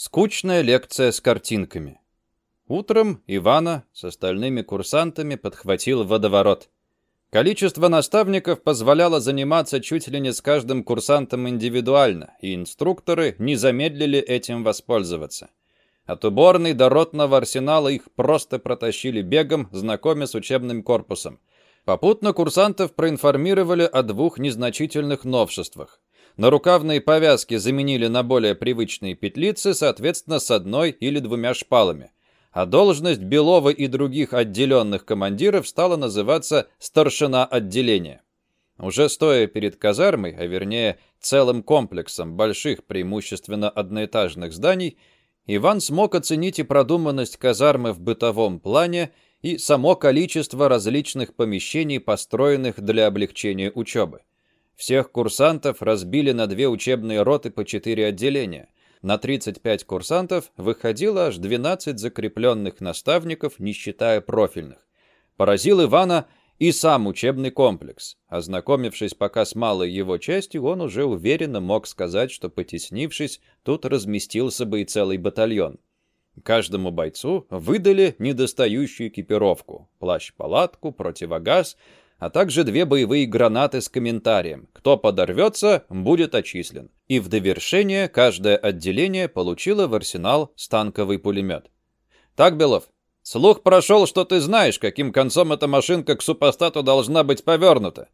Скучная лекция с картинками. Утром Ивана с остальными курсантами подхватил водоворот. Количество наставников позволяло заниматься чуть ли не с каждым курсантом индивидуально, и инструкторы не замедлили этим воспользоваться. От уборной до ротного арсенала их просто протащили бегом, знакомя с учебным корпусом. Попутно курсантов проинформировали о двух незначительных новшествах. Нарукавные повязки заменили на более привычные петлицы, соответственно, с одной или двумя шпалами. А должность Белова и других отделенных командиров стала называться «старшина отделения». Уже стоя перед казармой, а вернее целым комплексом больших, преимущественно одноэтажных зданий, Иван смог оценить и продуманность казармы в бытовом плане, и само количество различных помещений, построенных для облегчения учебы. Всех курсантов разбили на две учебные роты по четыре отделения. На 35 курсантов выходило аж 12 закрепленных наставников, не считая профильных. Поразил Ивана и сам учебный комплекс. Ознакомившись пока с малой его частью, он уже уверенно мог сказать, что, потеснившись, тут разместился бы и целый батальон. Каждому бойцу выдали недостающую экипировку – плащ-палатку, противогаз – а также две боевые гранаты с комментарием «Кто подорвется, будет отчислен». И в довершение каждое отделение получило в арсенал станковый пулемет. «Так, Белов, слух прошел, что ты знаешь, каким концом эта машинка к супостату должна быть повернута».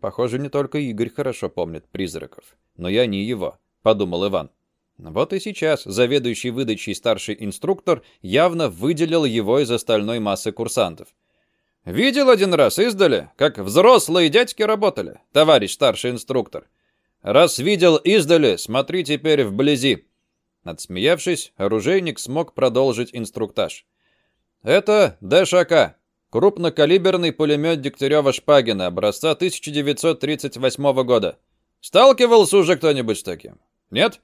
«Похоже, не только Игорь хорошо помнит призраков, но я не его», — подумал Иван. Вот и сейчас заведующий выдачей старший инструктор явно выделил его из остальной массы курсантов. Видел один раз издали, как взрослые дядьки работали, товарищ старший инструктор. Раз видел издали, смотри теперь вблизи. Отсмеявшись, оружейник смог продолжить инструктаж. Это ДШК, крупнокалиберный пулемет Дегтярева-Шпагина, образца 1938 года. Сталкивался уже кто-нибудь с таким? Нет?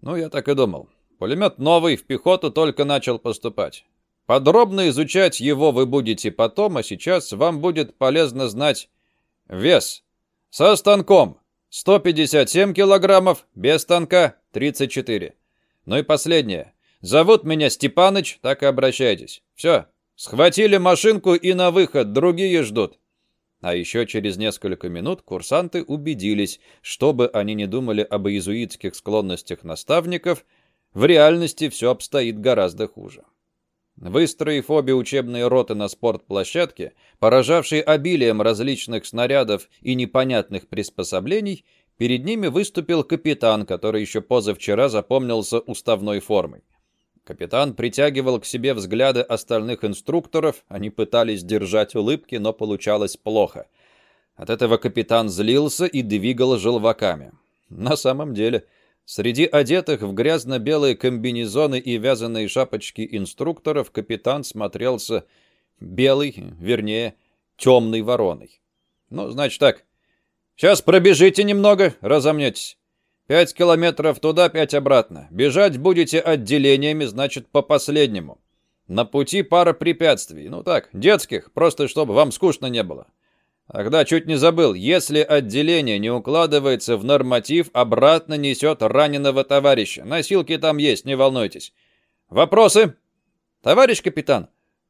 Ну, я так и думал. Пулемет новый, в пехоту только начал поступать. Подробно изучать его вы будете потом, а сейчас вам будет полезно знать вес. Со станком 157 килограммов, без станка 34. Ну и последнее. Зовут меня Степаныч, так и обращайтесь. Все, схватили машинку и на выход, другие ждут. А еще через несколько минут курсанты убедились, чтобы они не думали об иезуитских склонностях наставников, в реальности все обстоит гораздо хуже. Выстроив обе учебные роты на спортплощадке, поражавшей обилием различных снарядов и непонятных приспособлений, перед ними выступил капитан, который еще позавчера запомнился уставной формой. Капитан притягивал к себе взгляды остальных инструкторов, они пытались держать улыбки, но получалось плохо. От этого капитан злился и двигал желваками. На самом деле, Среди одетых в грязно-белые комбинезоны и вязаные шапочки инструкторов капитан смотрелся белый, вернее, темной вороной. Ну, значит так. Сейчас пробежите немного, разомнетесь. Пять километров туда, пять обратно. Бежать будете отделениями, значит, по последнему. На пути пара препятствий. Ну так, детских, просто чтобы вам скучно не было. Тогда чуть не забыл, если отделение не укладывается в норматив, обратно несет раненого товарища. Носилки там есть, не волнуйтесь. Вопросы? Товарищ капитан,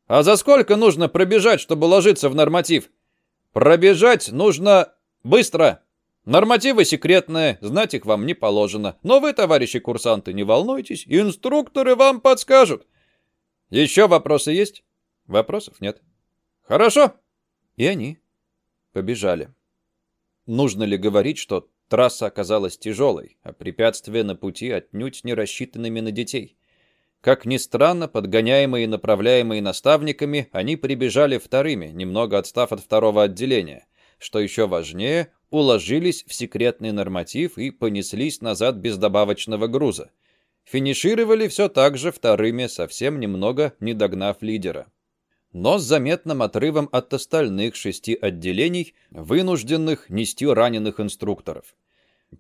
а за сколько нужно пробежать, чтобы ложиться в норматив? Пробежать нужно быстро. Нормативы секретные, знать их вам не положено. Но вы, товарищи курсанты, не волнуйтесь, инструкторы вам подскажут. Еще вопросы есть? Вопросов нет. Хорошо. И они Побежали. Нужно ли говорить, что трасса оказалась тяжелой, а препятствия на пути отнюдь не рассчитанными на детей? Как ни странно, подгоняемые и направляемые наставниками, они прибежали вторыми, немного отстав от второго отделения. Что еще важнее, уложились в секретный норматив и понеслись назад без добавочного груза. Финишировали все так же вторыми, совсем немного не догнав лидера но с заметным отрывом от остальных шести отделений, вынужденных нести раненых инструкторов.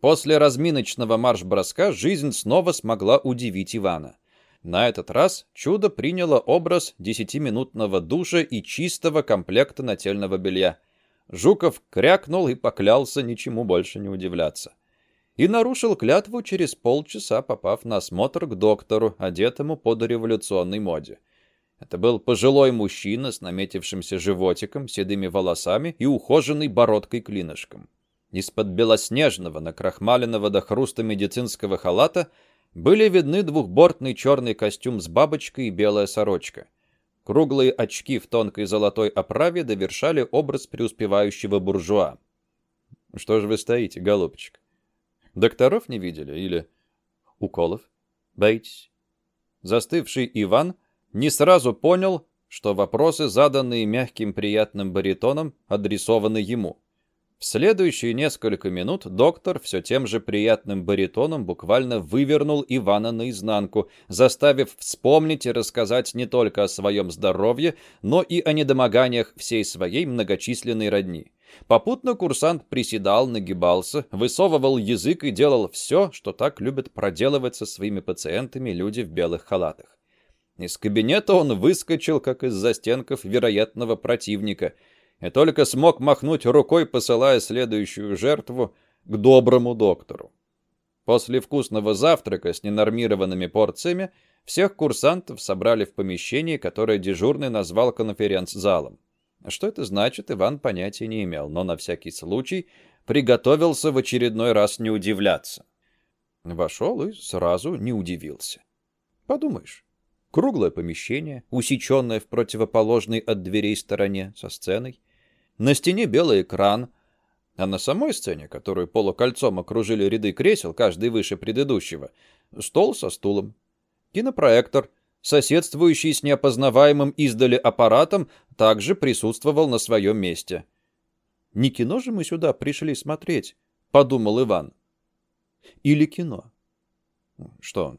После разминочного марш-броска жизнь снова смогла удивить Ивана. На этот раз чудо приняло образ десятиминутного душа и чистого комплекта нательного белья. Жуков крякнул и поклялся ничему больше не удивляться. и нарушил клятву через полчаса, попав на осмотр к доктору, одетому по дореволюционной моде. Это был пожилой мужчина с наметившимся животиком, седыми волосами и ухоженной бородкой-клинышком. Из-под белоснежного, накрахмаленного до хруста медицинского халата были видны двухбортный черный костюм с бабочкой и белая сорочка. Круглые очки в тонкой золотой оправе довершали образ преуспевающего буржуа. «Что же вы стоите, голубчик? Докторов не видели? Или уколов? Боитесь?» Застывший Иван не сразу понял, что вопросы, заданные мягким приятным баритоном, адресованы ему. В следующие несколько минут доктор все тем же приятным баритоном буквально вывернул Ивана наизнанку, заставив вспомнить и рассказать не только о своем здоровье, но и о недомоганиях всей своей многочисленной родни. Попутно курсант приседал, нагибался, высовывал язык и делал все, что так любят проделывать со своими пациентами люди в белых халатах. Из кабинета он выскочил, как из застенков вероятного противника, и только смог махнуть рукой, посылая следующую жертву к доброму доктору. После вкусного завтрака с ненормированными порциями всех курсантов собрали в помещении, которое дежурный назвал конференц-залом. Что это значит, Иван понятия не имел, но на всякий случай приготовился в очередной раз не удивляться. Вошел и сразу не удивился. Подумаешь, круглое помещение, усеченное в противоположной от дверей стороне, со сценой. На стене белый экран, а на самой сцене, которую полукольцом окружили ряды кресел, каждый выше предыдущего, стол со стулом. Кинопроектор — соседствующий с неопознаваемым издали аппаратом, также присутствовал на своем месте. «Не кино же мы сюда пришли смотреть», — подумал Иван. «Или кино?» Что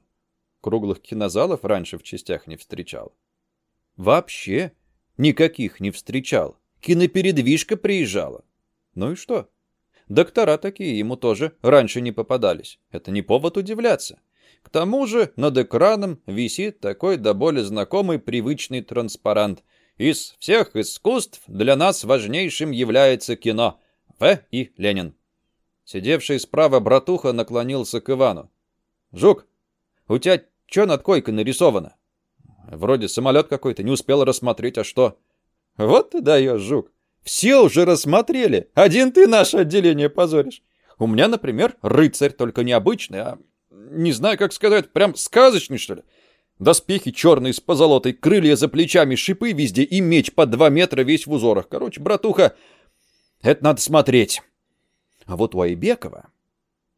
круглых кинозалов раньше в частях не встречал? Вообще никаких не встречал. Кинопередвижка приезжала. Ну и что? Доктора такие ему тоже раньше не попадались. Это не повод удивляться. К тому же над экраном висит такой до боли знакомый привычный транспарант. Из всех искусств для нас важнейшим является кино. В. и Ленин. Сидевший справа братуха наклонился к Ивану. «Жук, у тебя что над койкой нарисовано?» «Вроде самолет какой-то, не успел рассмотреть, а что?» «Вот ты даешь, Жук. Все уже рассмотрели. Один ты наше отделение позоришь. У меня, например, рыцарь, только необычный, а не знаю, как сказать, прям сказочный, что ли. Доспехи черные с позолотой, крылья за плечами, шипы везде и меч по два метра весь в узорах. Короче, братуха, это надо смотреть. А вот у Айбекова...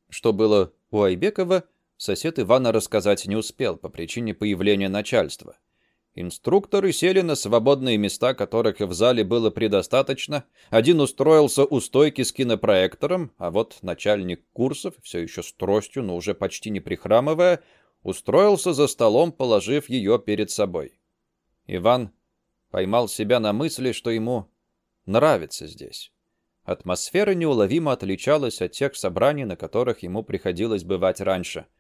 Что было у Айбекова, сосед Ивана рассказать не успел по причине появления начальства. Инструкторы сели на свободные места, которых в зале было предостаточно. Один устроился у стойки с кинопроектором, а вот начальник курсов, все еще с тростью, но уже почти не прихрамывая, устроился за столом, положив ее перед собой. Иван поймал себя на мысли, что ему нравится здесь. Атмосфера неуловимо отличалась от тех собраний, на которых ему приходилось бывать раньше —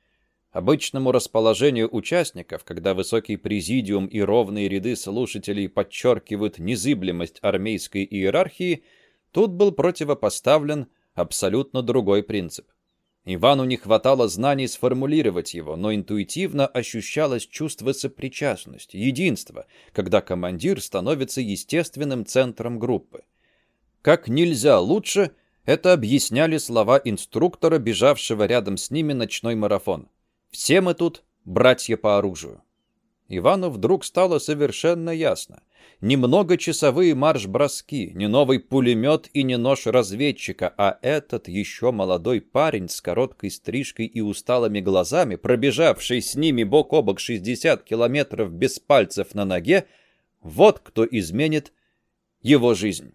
Обычному расположению участников, когда высокий президиум и ровные ряды слушателей подчеркивают незыблемость армейской иерархии, тут был противопоставлен абсолютно другой принцип. Ивану не хватало знаний сформулировать его, но интуитивно ощущалось чувство сопричастности, единства, когда командир становится естественным центром группы. Как нельзя лучше это объясняли слова инструктора, бежавшего рядом с ними ночной марафон. Все мы тут братья по оружию. Ивану вдруг стало совершенно ясно. Не многочасовые марш-броски, не новый пулемет и не нож разведчика, а этот еще молодой парень с короткой стрижкой и усталыми глазами, пробежавший с ними бок о бок 60 километров без пальцев на ноге, вот кто изменит его жизнь.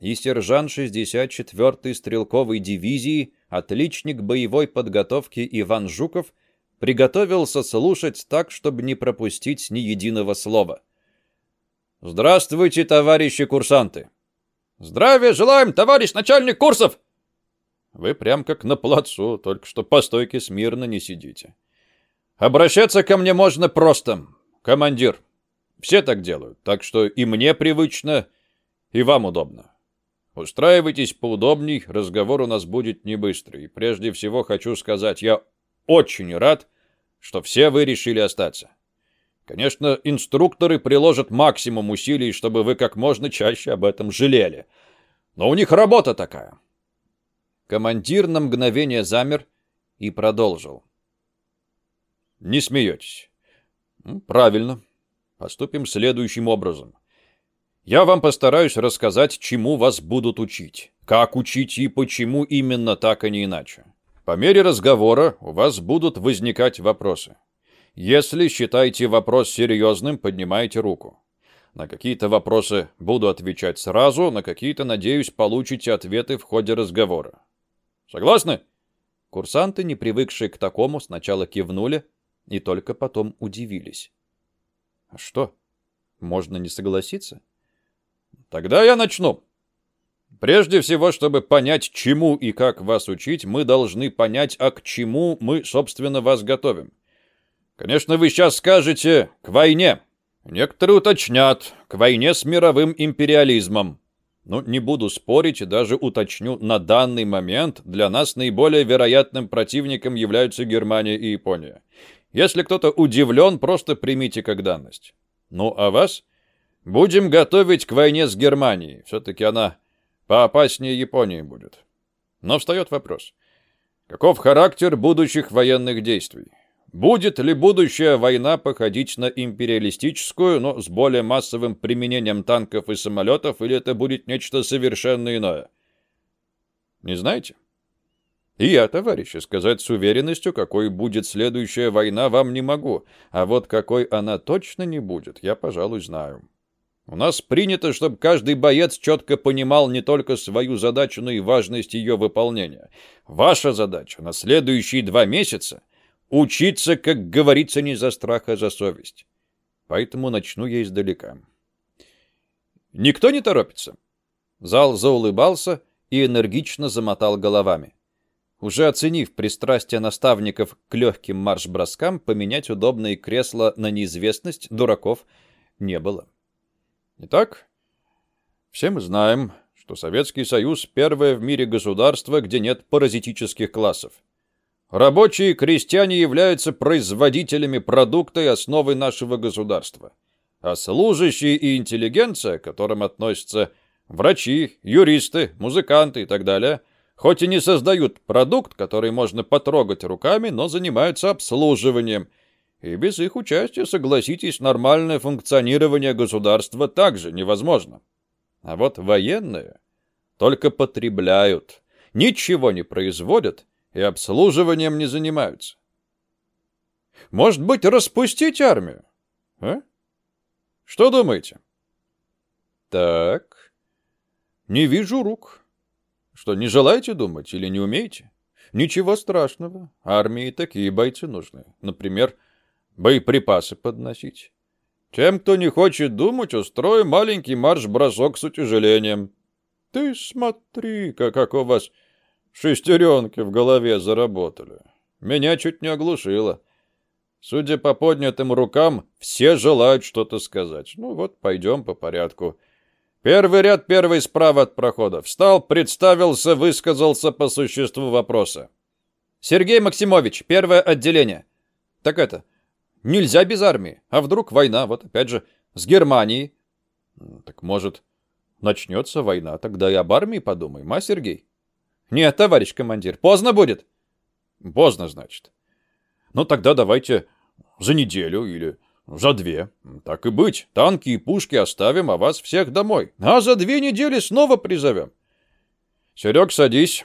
И сержант 64-й стрелковой дивизии – отличник боевой подготовки Иван Жуков приготовился слушать так, чтобы не пропустить ни единого слова. «Здравствуйте, товарищи курсанты!» «Здравия желаем, товарищ начальник курсов!» Вы прям как на плацу, только что по стойке смирно не сидите. Обращаться ко мне можно просто. Командир. Все так делают, так что и мне привычно, и вам удобно. Устраивайтесь поудобней, разговор у нас будет не быстрый. Прежде всего хочу сказать, я очень рад, что все вы решили остаться. Конечно, инструкторы приложат максимум усилий, чтобы вы как можно чаще об этом жалели. Но у них работа такая. Командир на мгновение замер и продолжил. Не смеетесь. Правильно. Поступим следующим образом. Я вам постараюсь рассказать, чему вас будут учить. Как учить и почему именно так, а не иначе. По мере разговора у вас будут возникать вопросы. Если считаете вопрос серьезным, поднимайте руку. На какие-то вопросы буду отвечать сразу, на какие-то, надеюсь, получите ответы в ходе разговора. Согласны? Курсанты, не привыкшие к такому, сначала кивнули и только потом удивились. А что? Можно не согласиться? Тогда я начну. Прежде всего, чтобы понять, чему и как вас учить, мы должны понять, а к чему мы, собственно, вас готовим. Конечно, вы сейчас скажете «к войне». Некоторые уточнят «к войне с мировым империализмом». Ну, не буду спорить и даже уточню, на данный момент для нас наиболее вероятным противником являются Германия и Япония. Если кто-то удивлен, просто примите как данность. Ну, а вас Будем готовить к войне с Германией. Все-таки она поопаснее Японии будет. Но встает вопрос. Каков характер будущих военных действий? Будет ли будущая война походить на империалистическую, но с более массовым применением танков и самолетов, или это будет нечто совершенно иное? Не знаете? И я, товарищи, сказать с уверенностью, какой будет следующая война, вам не могу. А вот какой она точно не будет, я, пожалуй, знаю. У нас принято, чтобы каждый боец четко понимал не только свою задачу, но и важность ее выполнения. Ваша задача на следующие два месяца — учиться, как говорится, не за страх, а за совесть. Поэтому начну я издалека. Никто не торопится. Зал заулыбался и энергично замотал головами. Уже оценив пристрастие наставников к легким марш-броскам, поменять удобные кресла на неизвестность дураков не было. Итак, все мы знаем, что Советский Союз – первое в мире государство, где нет паразитических классов. Рабочие и крестьяне являются производителями продукта и основой нашего государства. А служащие и интеллигенция, к которым относятся врачи, юристы, музыканты и так далее, хоть и не создают продукт, который можно потрогать руками, но занимаются обслуживанием – и без их участия, согласитесь, нормальное функционирование государства также невозможно. А вот военные только потребляют, ничего не производят и обслуживанием не занимаются. Может быть, распустить армию? А? Что думаете? Так, не вижу рук. Что, не желаете думать или не умеете? Ничего страшного. Армии такие бойцы нужны. Например, боеприпасы подносить. Тем, кто не хочет думать, устрою маленький марш-бросок с утяжелением. Ты смотри-ка, как у вас шестеренки в голове заработали. Меня чуть не оглушило. Судя по поднятым рукам, все желают что-то сказать. Ну вот, пойдем по порядку. Первый ряд, первый справа от прохода. Встал, представился, высказался по существу вопроса. Сергей Максимович, первое отделение. Так это, Нельзя без армии. А вдруг война, вот опять же, с Германией? Так может, начнется война, тогда и об армии подумаем, а, Сергей? Нет, товарищ командир, поздно будет. Поздно, значит. Ну тогда давайте за неделю или за две. Так и быть, танки и пушки оставим, а вас всех домой. А за две недели снова призовем. Серег, садись.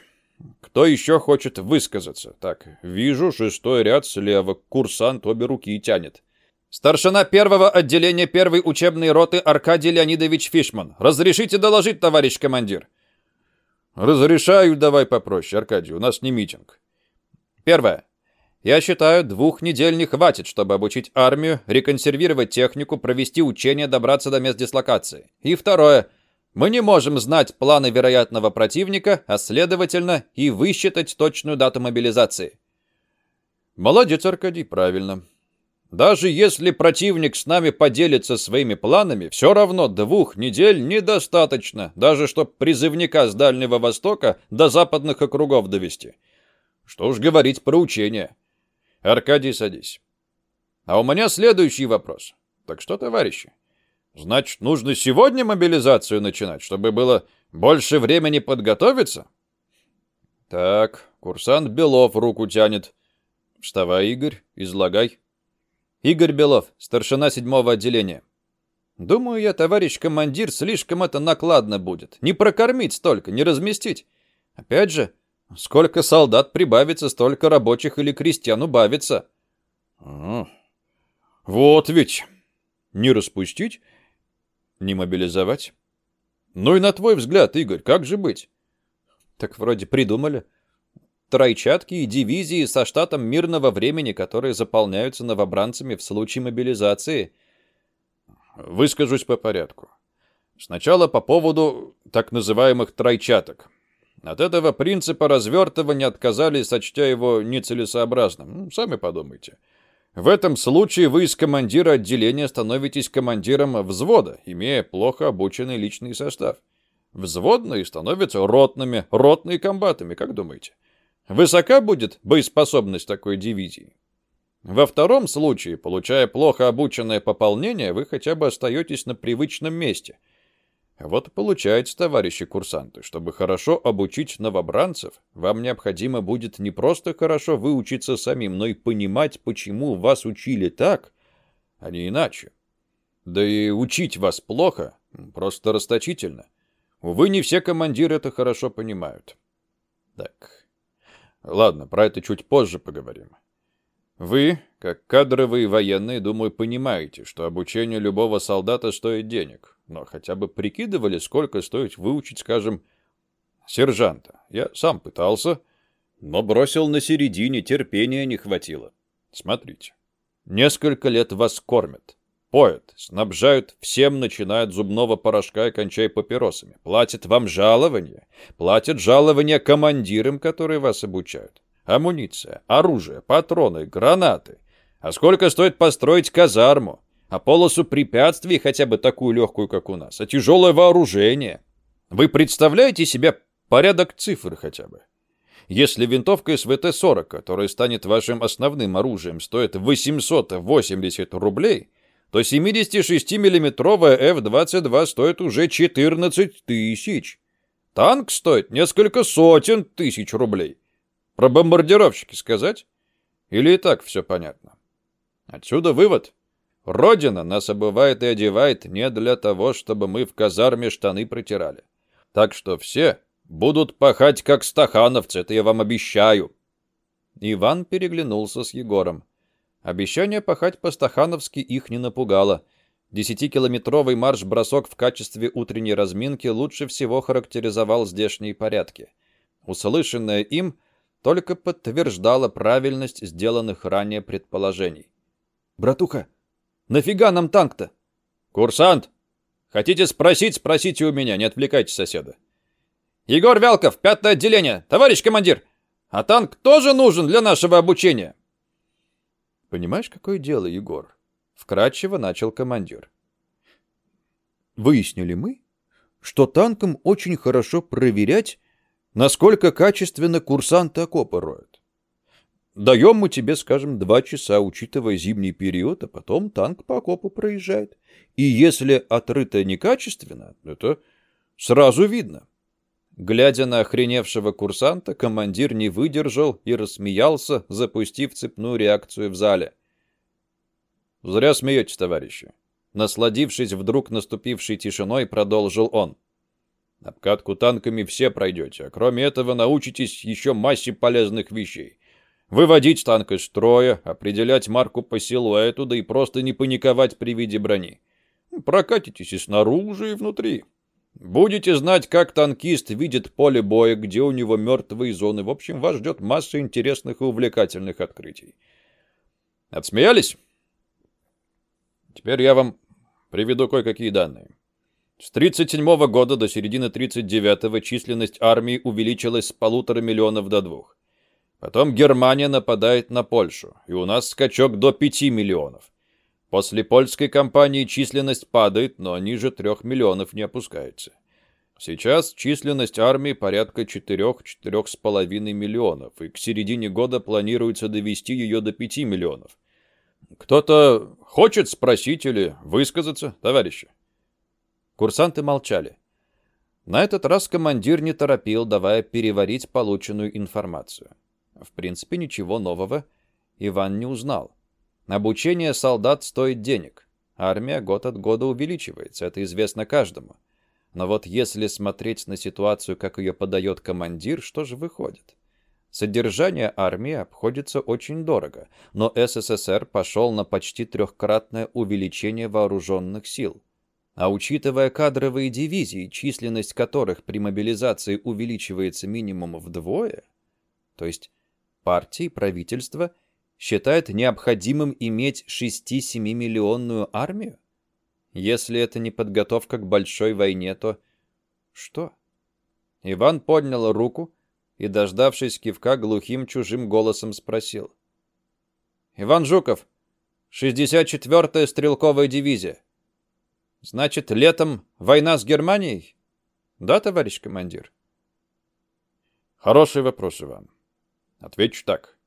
Кто еще хочет высказаться? Так, вижу, шестой ряд слева. Курсант обе руки тянет. Старшина первого отделения первой учебной роты Аркадий Леонидович Фишман. Разрешите доложить, товарищ командир? Разрешаю, давай попроще, Аркадий, у нас не митинг. Первое. Я считаю, двух недель не хватит, чтобы обучить армию, реконсервировать технику, провести учения, добраться до мест дислокации. И второе. Мы не можем знать планы вероятного противника, а следовательно и высчитать точную дату мобилизации. Молодец, Аркадий, правильно. Даже если противник с нами поделится своими планами, все равно двух недель недостаточно, даже чтобы призывника с Дальнего Востока до западных округов довести. Что уж говорить про учения. Аркадий, садись. А у меня следующий вопрос. Так что, товарищи? Значит, нужно сегодня мобилизацию начинать, чтобы было больше времени подготовиться? Так, курсант Белов руку тянет. Вставай, Игорь, излагай. Игорь Белов, старшина седьмого отделения. Думаю я, товарищ командир, слишком это накладно будет. Не прокормить столько, не разместить. Опять же, сколько солдат прибавится, столько рабочих или крестьян убавится. Вот ведь. Не распустить, не мобилизовать. Ну и на твой взгляд, Игорь, как же быть? Так вроде придумали тройчатки и дивизии со штатом мирного времени, которые заполняются новобранцами в случае мобилизации. Выскажусь по порядку. Сначала по поводу так называемых тройчаток. От этого принципа развертывания отказались, сочтя его нецелесообразным. Ну, сами подумайте. В этом случае вы из командира отделения становитесь командиром взвода, имея плохо обученный личный состав. Взводные становятся ротными, ротные комбатами, как думаете? Высока будет боеспособность такой дивизии? Во втором случае, получая плохо обученное пополнение, вы хотя бы остаетесь на привычном месте. Вот получается, товарищи курсанты, чтобы хорошо обучить новобранцев, вам необходимо будет не просто хорошо выучиться самим, но и понимать, почему вас учили так, а не иначе. Да и учить вас плохо, просто расточительно. Увы, не все командиры это хорошо понимают. Так, Ладно, про это чуть позже поговорим. Вы, как кадровые военные, думаю, понимаете, что обучение любого солдата стоит денег. Но хотя бы прикидывали, сколько стоит выучить, скажем, сержанта. Я сам пытался, но бросил на середине, терпения не хватило. Смотрите. Несколько лет вас кормят. Поют, снабжают всем, начиная от зубного порошка и кончая папиросами. Платят вам жалования. Платят жалования командирам, которые вас обучают. Амуниция, оружие, патроны, гранаты. А сколько стоит построить казарму? А полосу препятствий, хотя бы такую легкую, как у нас? А тяжелое вооружение? Вы представляете себе порядок цифр хотя бы? Если винтовка СВТ-40, которая станет вашим основным оружием, стоит 880 рублей, то 76-миллиметровая F-22 стоит уже 14 тысяч. Танк стоит несколько сотен тысяч рублей. Про бомбардировщики сказать? Или и так все понятно? Отсюда вывод. Родина нас обывает и одевает не для того, чтобы мы в казарме штаны протирали. Так что все будут пахать, как стахановцы, это я вам обещаю. Иван переглянулся с Егором. Обещание пахать по-стахановски их не напугало. Десятикилометровый марш-бросок в качестве утренней разминки лучше всего характеризовал здешние порядки. Услышанное им только подтверждало правильность сделанных ранее предположений. «Братуха, нафига нам танк-то?» «Курсант! Хотите спросить, спросите у меня, не отвлекайте соседа». «Егор Вялков, пятое отделение! Товарищ командир! А танк тоже нужен для нашего обучения!» Понимаешь, какое дело, Егор? Вкратчиво начал командир. Выяснили мы, что танкам очень хорошо проверять, насколько качественно курсанты окопы роют. Даем мы тебе, скажем, два часа, учитывая зимний период, а потом танк по окопу проезжает. И если отрыто некачественно, это сразу видно. Глядя на охреневшего курсанта, командир не выдержал и рассмеялся, запустив цепную реакцию в зале. «Зря смеетесь, товарищи». Насладившись вдруг наступившей тишиной, продолжил он. «Обкатку танками все пройдете, а кроме этого научитесь еще массе полезных вещей. Выводить танк из строя, определять марку по силуэту, да и просто не паниковать при виде брони. Прокатитесь и снаружи, и внутри». Будете знать, как танкист видит поле боя, где у него мертвые зоны. В общем, вас ждет масса интересных и увлекательных открытий. Отсмеялись? Теперь я вам приведу кое-какие данные. С 1937 года до середины 1939 численность армии увеличилась с полутора миллионов до двух. Потом Германия нападает на Польшу, и у нас скачок до 5 миллионов. После польской кампании численность падает, но ниже 3 миллионов не опускается. Сейчас численность армии порядка 4-4,5 миллионов, и к середине года планируется довести ее до 5 миллионов. Кто-то хочет спросить или высказаться, товарищи? Курсанты молчали. На этот раз командир не торопил, давая переварить полученную информацию. В принципе, ничего нового Иван не узнал. Обучение солдат стоит денег. Армия год от года увеличивается, это известно каждому. Но вот если смотреть на ситуацию, как ее подает командир, что же выходит? Содержание армии обходится очень дорого, но СССР пошел на почти трехкратное увеличение вооруженных сил. А учитывая кадровые дивизии, численность которых при мобилизации увеличивается минимум вдвое, то есть партии, правительство считает необходимым иметь 6-7 миллионную армию? Если это не подготовка к большой войне, то что? Иван поднял руку и, дождавшись кивка, глухим чужим голосом спросил. «Иван Жуков, 64-я стрелковая дивизия. Значит, летом война с Германией?» «Да, товарищ командир?» «Хороший вопрос, Иван. Отвечу так.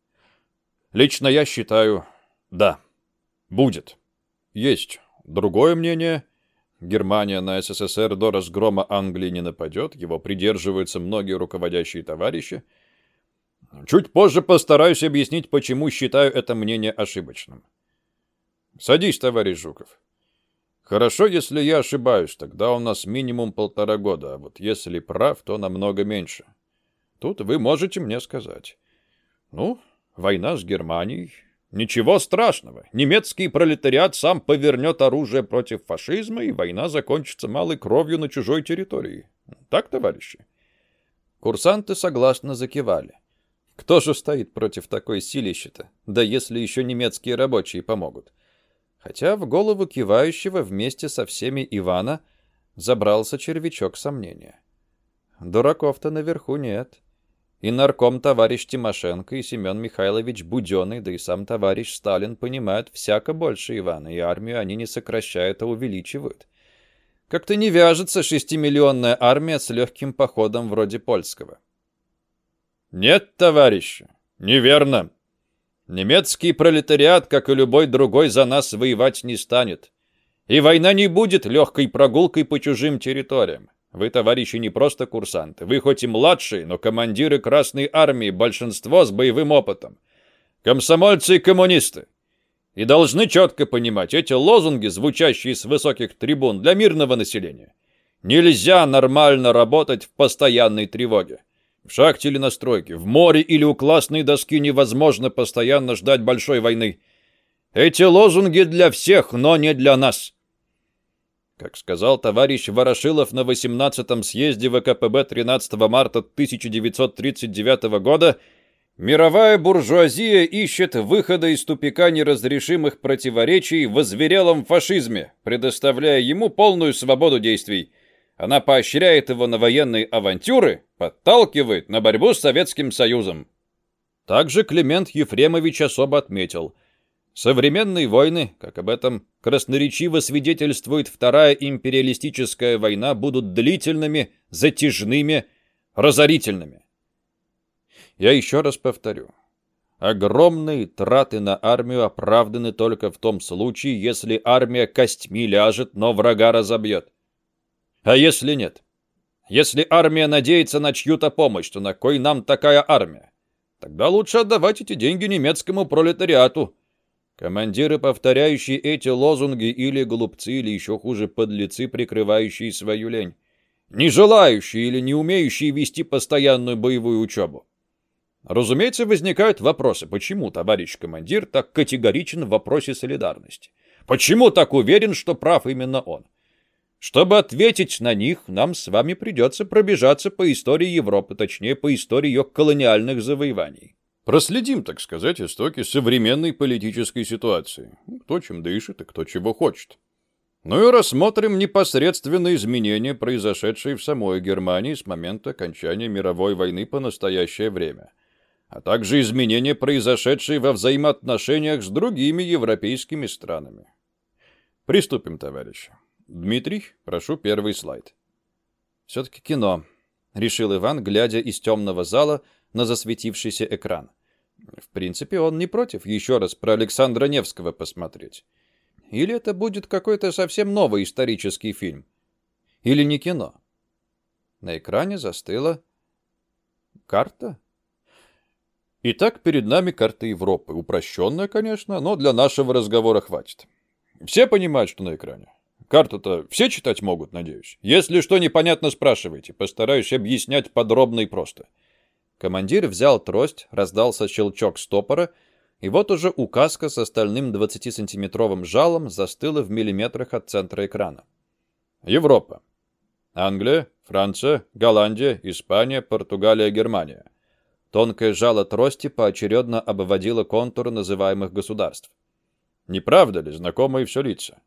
Лично я считаю, да, будет. Есть другое мнение. Германия на СССР до разгрома Англии не нападет, его придерживаются многие руководящие товарищи. Чуть позже постараюсь объяснить, почему считаю это мнение ошибочным. Садись, товарищ Жуков. Хорошо, если я ошибаюсь, тогда у нас минимум полтора года, а вот если прав, то намного меньше. Тут вы можете мне сказать. Ну, война с Германией. Ничего страшного. Немецкий пролетариат сам повернет оружие против фашизма, и война закончится малой кровью на чужой территории. Так, товарищи? Курсанты согласно закивали. Кто же стоит против такой силища-то? Да если еще немецкие рабочие помогут. Хотя в голову кивающего вместе со всеми Ивана забрался червячок сомнения. Дураков-то наверху нет. И нарком товарищ Тимошенко, и Семен Михайлович Буденный, да и сам товарищ Сталин понимают всяко больше Ивана, и армию они не сокращают, а увеличивают. Как-то не вяжется шестимиллионная армия с легким походом вроде польского. Нет, товарищи, неверно. Немецкий пролетариат, как и любой другой, за нас воевать не станет. И война не будет легкой прогулкой по чужим территориям. Вы, товарищи, не просто курсанты. Вы хоть и младшие, но командиры Красной Армии, большинство с боевым опытом. Комсомольцы и коммунисты. И должны четко понимать, эти лозунги, звучащие с высоких трибун для мирного населения. Нельзя нормально работать в постоянной тревоге. В шахте или на стройке, в море или у классной доски невозможно постоянно ждать большой войны. Эти лозунги для всех, но не для нас. Как сказал товарищ Ворошилов на 18-м съезде ВКПБ 13 марта 1939 года, мировая буржуазия ищет выхода из тупика неразрешимых противоречий в озверелом фашизме, предоставляя ему полную свободу действий. Она поощряет его на военные авантюры, подталкивает на борьбу с Советским Союзом. Также Климент Ефремович особо отметил – Современные войны, как об этом красноречиво свидетельствует Вторая империалистическая война, будут длительными, затяжными, разорительными. Я еще раз повторю. Огромные траты на армию оправданы только в том случае, если армия костьми ляжет, но врага разобьет. А если нет? Если армия надеется на чью-то помощь, то на кой нам такая армия? Тогда лучше отдавать эти деньги немецкому пролетариату, Командиры, повторяющие эти лозунги, или глупцы, или еще хуже подлецы, прикрывающие свою лень. Не желающие или не умеющие вести постоянную боевую учебу. Разумеется, возникают вопросы, почему товарищ командир так категоричен в вопросе солидарности? Почему так уверен, что прав именно он? Чтобы ответить на них, нам с вами придется пробежаться по истории Европы, точнее, по истории ее колониальных завоеваний. Проследим, так сказать, истоки современной политической ситуации. Кто чем дышит и кто чего хочет. Ну и рассмотрим непосредственно изменения, произошедшие в самой Германии с момента окончания мировой войны по настоящее время. а также изменения, произошедшие во взаимоотношениях с другими европейскими странами. Приступим, товарищи. Дмитрий, прошу первый слайд. Все-таки кино, решил Иван, глядя из темного зала на засветившийся экран. В принципе, он не против еще раз про Александра Невского посмотреть. Или это будет какой-то совсем новый исторический фильм. Или не кино. На экране застыла карта. Итак, перед нами карта Европы. Упрощенная, конечно, но для нашего разговора хватит. Все понимают, что на экране. Карту-то все читать могут, надеюсь. Если что непонятно, спрашивайте. Постараюсь объяснять подробно и просто. Командир взял трость, раздался щелчок стопора, и вот уже указка с остальным 20-сантиметровым жалом застыла в миллиметрах от центра экрана. Европа. Англия, Франция, Голландия, Испания, Португалия, Германия. Тонкое жало трости поочередно обводило контуры называемых государств. Не правда ли, знакомые все лица?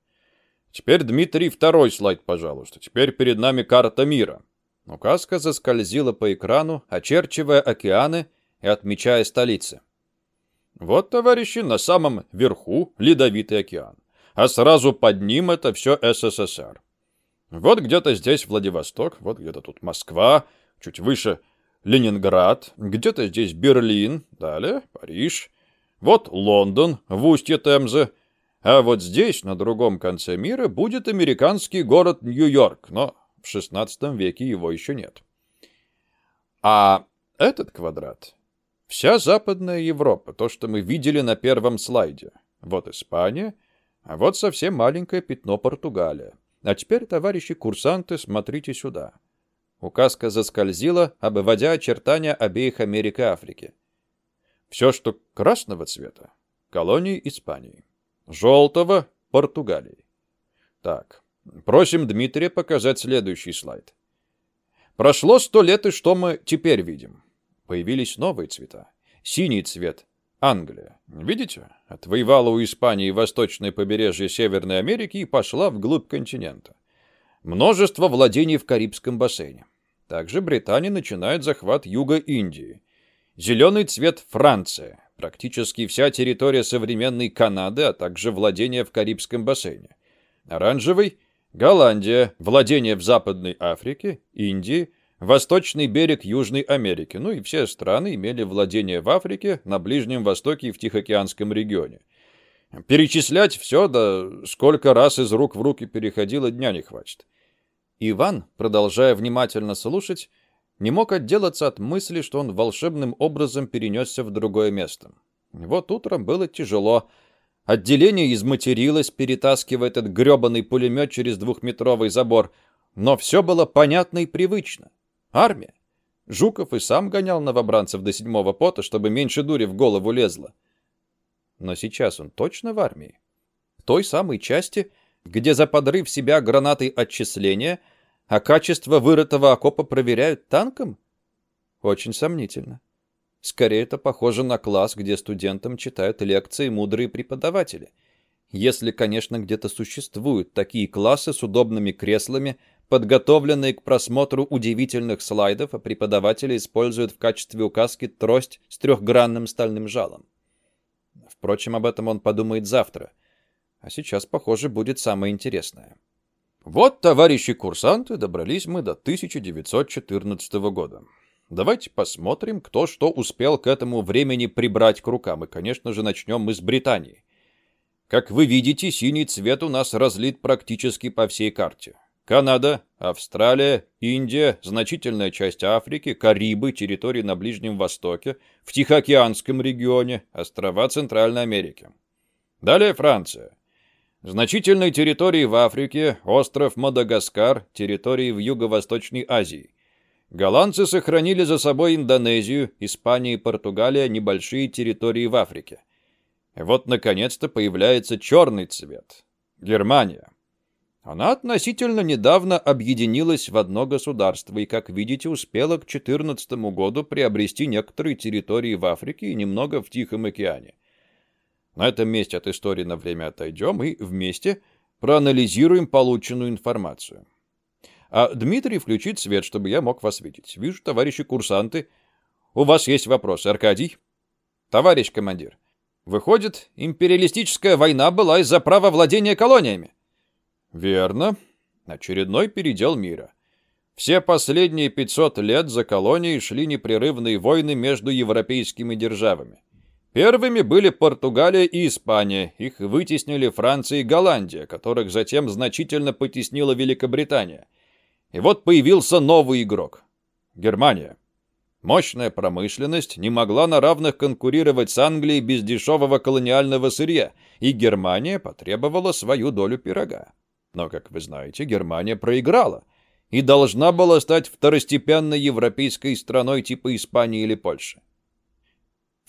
Теперь, Дмитрий, второй слайд, пожалуйста. Теперь перед нами карта мира. Указка заскользила по экрану, очерчивая океаны и отмечая столицы. Вот, товарищи, на самом верху Ледовитый океан, а сразу под ним это все СССР. Вот где-то здесь Владивосток, вот где-то тут Москва, чуть выше Ленинград, где-то здесь Берлин, далее Париж, вот Лондон в устье Темзы, а вот здесь, на другом конце мира, будет американский город Нью-Йорк, но в XVI веке его еще нет. А этот квадрат — вся Западная Европа, то, что мы видели на первом слайде. Вот Испания, а вот совсем маленькое пятно Португалия. А теперь, товарищи курсанты, смотрите сюда. Указка заскользила, обводя очертания обеих Америк и Африки. Все, что красного цвета — колонии Испании, желтого — Португалии. Так, просим Дмитрия показать следующий слайд. Прошло сто лет, и что мы теперь видим? Появились новые цвета. Синий цвет — Англия. Видите? Отвоевала у Испании восточное побережье Северной Америки и пошла вглубь континента. Множество владений в Карибском бассейне. Также Британия начинает захват юга Индии. Зеленый цвет – Франция. Практически вся территория современной Канады, а также владения в Карибском бассейне. Оранжевый – Голландия, владения в Западной Африке, Индии, восточный берег Южной Америки. Ну и все страны имели владения в Африке, на Ближнем Востоке и в Тихоокеанском регионе. Перечислять все, да сколько раз из рук в руки переходило, дня не хватит. Иван, продолжая внимательно слушать, не мог отделаться от мысли, что он волшебным образом перенесся в другое место. Вот утром было тяжело. Отделение изматерилось, перетаскивая этот гребаный пулемет через двухметровый забор. Но все было понятно и привычно. Армия. Жуков и сам гонял новобранцев до седьмого пота, чтобы меньше дури в голову лезло. Но сейчас он точно в армии. В той самой части, где за подрыв себя гранатой отчисления, а качество вырытого окопа проверяют танком? Очень сомнительно. Скорее, это похоже на класс, где студентам читают лекции мудрые преподаватели. Если, конечно, где-то существуют такие классы с удобными креслами, подготовленные к просмотру удивительных слайдов, а преподаватели используют в качестве указки трость с трехгранным стальным жалом. Впрочем, об этом он подумает завтра — а сейчас, похоже, будет самое интересное. Вот, товарищи курсанты, добрались мы до 1914 года. Давайте посмотрим, кто что успел к этому времени прибрать к рукам. И, конечно же, начнем мы с Британии. Как вы видите, синий цвет у нас разлит практически по всей карте. Канада, Австралия, Индия, значительная часть Африки, Карибы, территории на Ближнем Востоке, в Тихоокеанском регионе, острова Центральной Америки. Далее Франция. Значительной территории в Африке, остров Мадагаскар, территории в Юго-Восточной Азии. Голландцы сохранили за собой Индонезию, Испания и Португалия небольшие территории в Африке. Вот, наконец-то, появляется черный цвет. Германия. Она относительно недавно объединилась в одно государство и, как видите, успела к 2014 году приобрести некоторые территории в Африке и немного в Тихом океане. На этом месте от истории на время отойдем и вместе проанализируем полученную информацию. А Дмитрий включит свет, чтобы я мог вас видеть. Вижу, товарищи курсанты, у вас есть вопрос, Аркадий? Товарищ командир, выходит, империалистическая война была из-за права владения колониями? Верно. Очередной передел мира. Все последние 500 лет за колонии шли непрерывные войны между европейскими державами. Первыми были Португалия и Испания, их вытеснили Франция и Голландия, которых затем значительно потеснила Великобритания. И вот появился новый игрок – Германия. Мощная промышленность не могла на равных конкурировать с Англией без дешевого колониального сырья, и Германия потребовала свою долю пирога. Но, как вы знаете, Германия проиграла и должна была стать второстепенной европейской страной типа Испании или Польши.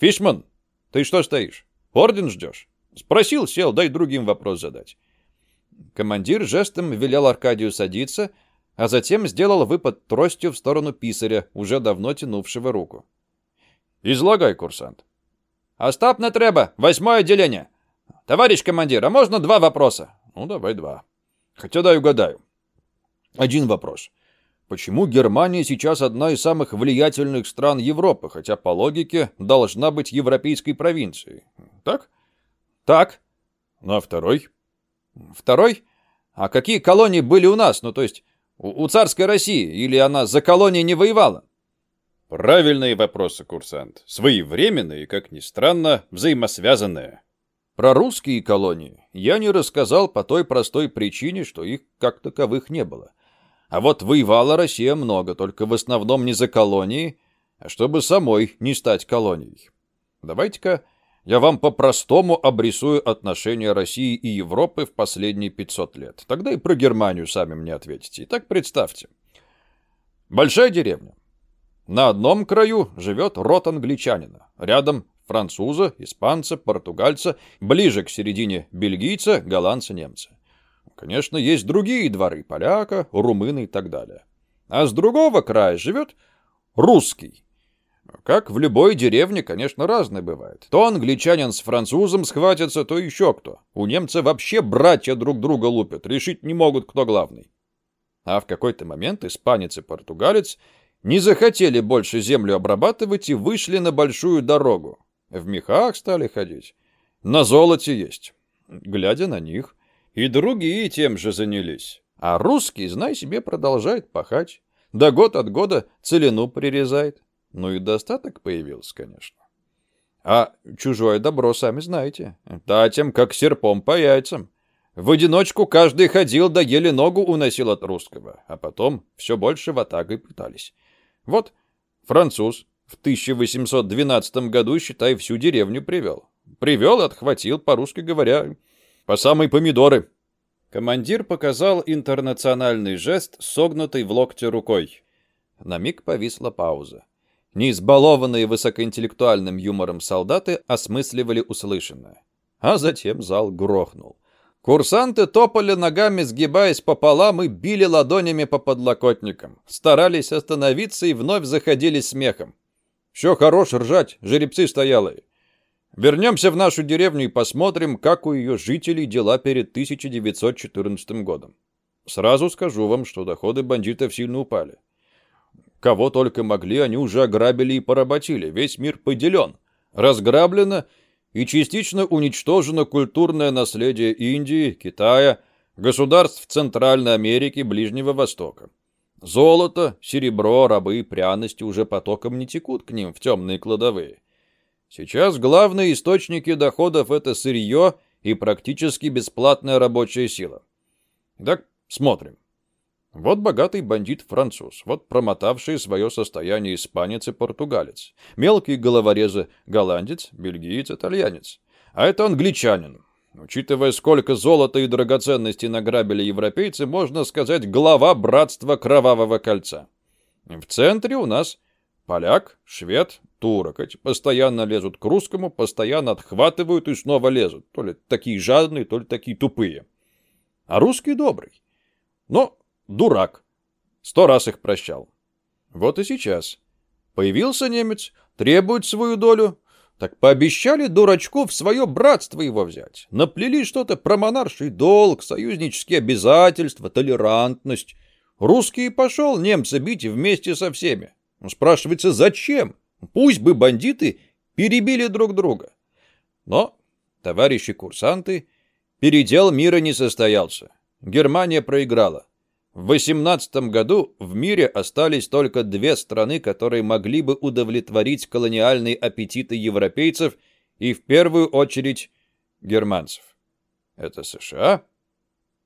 «Фишман, ты что стоишь? Орден ждешь? Спросил, сел, дай другим вопрос задать. Командир жестом велел Аркадию садиться, а затем сделал выпад тростью в сторону писаря, уже давно тянувшего руку. «Излагай, курсант». «Остап не треба, восьмое отделение. Товарищ командир, а можно два вопроса?» «Ну, давай два. Хотя дай угадаю. Один вопрос. Почему Германия сейчас одна из самых влиятельных стран Европы, хотя по логике должна быть европейской провинцией? Так? Так. Ну а второй? Второй? А какие колонии были у нас? Ну то есть у, у царской России? Или она за колонии не воевала? Правильные вопросы, курсант. Своевременные, как ни странно, взаимосвязанные. Про русские колонии я не рассказал по той простой причине, что их как таковых не было. А вот воевала Россия много, только в основном не за колонии, а чтобы самой не стать колонией. Давайте-ка я вам по-простому обрисую отношения России и Европы в последние 500 лет. Тогда и про Германию сами мне ответите. Итак, представьте. Большая деревня. На одном краю живет род англичанина. Рядом француза, испанца, португальца, ближе к середине бельгийца, голландца, немца. Конечно, есть другие дворы, поляка, румына и так далее. А с другого края живет русский. Как в любой деревне, конечно, разное бывает. То англичанин с французом схватится, то еще кто. У немца вообще братья друг друга лупят, решить не могут, кто главный. А в какой-то момент испанец и португалец не захотели больше землю обрабатывать и вышли на большую дорогу. В мехах стали ходить. На золоте есть. Глядя на них, и другие тем же занялись. А русский, знай себе, продолжает пахать. Да год от года целину прирезает. Ну и достаток появился, конечно. А чужое добро, сами знаете. Татям, как серпом по яйцам. В одиночку каждый ходил, да еле ногу уносил от русского. А потом все больше в атакой пытались. Вот француз в 1812 году, считай, всю деревню привел. Привел, отхватил, по-русски говоря, по самой помидоры. Командир показал интернациональный жест, согнутый в локте рукой. На миг повисла пауза. Неизбалованные высокоинтеллектуальным юмором солдаты осмысливали услышанное. А затем зал грохнул. Курсанты топали ногами, сгибаясь пополам, и били ладонями по подлокотникам. Старались остановиться и вновь заходили смехом. «Все хорош ржать, жеребцы стоялые. Вернемся в нашу деревню и посмотрим, как у ее жителей дела перед 1914 годом. Сразу скажу вам, что доходы бандитов сильно упали. Кого только могли, они уже ограбили и поработили. Весь мир поделен. Разграблено и частично уничтожено культурное наследие Индии, Китая, государств Центральной Америки, Ближнего Востока. Золото, серебро, рабы и пряности уже потоком не текут к ним в темные кладовые. Сейчас главные источники доходов – это сырье и практически бесплатная рабочая сила. Так, смотрим. Вот богатый бандит-француз, вот промотавший свое состояние испанец и португалец, мелкие головорезы – голландец, бельгиец, итальянец. А это англичанин. Учитывая, сколько золота и драгоценностей награбили европейцы, можно сказать, глава братства Кровавого Кольца. В центре у нас поляк, швед, турок. Эти постоянно лезут к русскому, постоянно отхватывают и снова лезут. То ли такие жадные, то ли такие тупые. А русский добрый. Но дурак. Сто раз их прощал. Вот и сейчас. Появился немец, требует свою долю. Так пообещали дурачку в свое братство его взять. Наплели что-то про монарший долг, союзнические обязательства, толерантность. Русский пошел немца бить вместе со всеми. Спрашивается, зачем? Пусть бы бандиты перебили друг друга. Но, товарищи курсанты, передел мира не состоялся. Германия проиграла. В 18 году в мире остались только две страны, которые могли бы удовлетворить колониальные аппетиты европейцев и в первую очередь германцев. Это США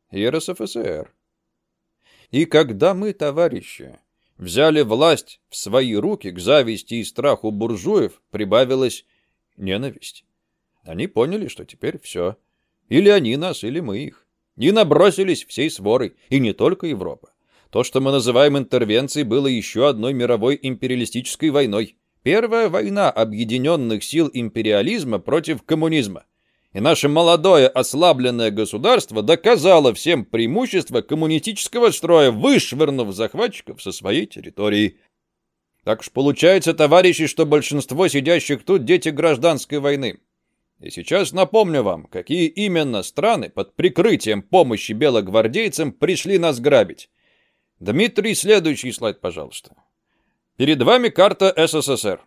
и РСФСР. И когда мы, товарищи, взяли власть в свои руки к зависти и страху буржуев, прибавилась ненависть. Они поняли, что теперь все. Или они нас, или мы их. И набросились всей сворой, и не только Европа. То, что мы называем интервенцией, было еще одной мировой империалистической войной. Первая война объединенных сил империализма против коммунизма. И наше молодое ослабленное государство доказало всем преимущество коммунистического строя, вышвырнув захватчиков со своей территории. Так уж получается, товарищи, что большинство сидящих тут дети гражданской войны. И сейчас напомню вам, какие именно страны под прикрытием помощи белогвардейцам пришли нас грабить. Дмитрий, следующий слайд, пожалуйста. Перед вами карта СССР.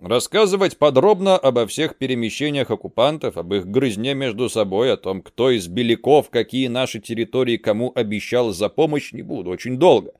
Рассказывать подробно обо всех перемещениях оккупантов, об их грызне между собой, о том, кто из беляков, какие наши территории кому обещал за помощь, не буду, очень долго.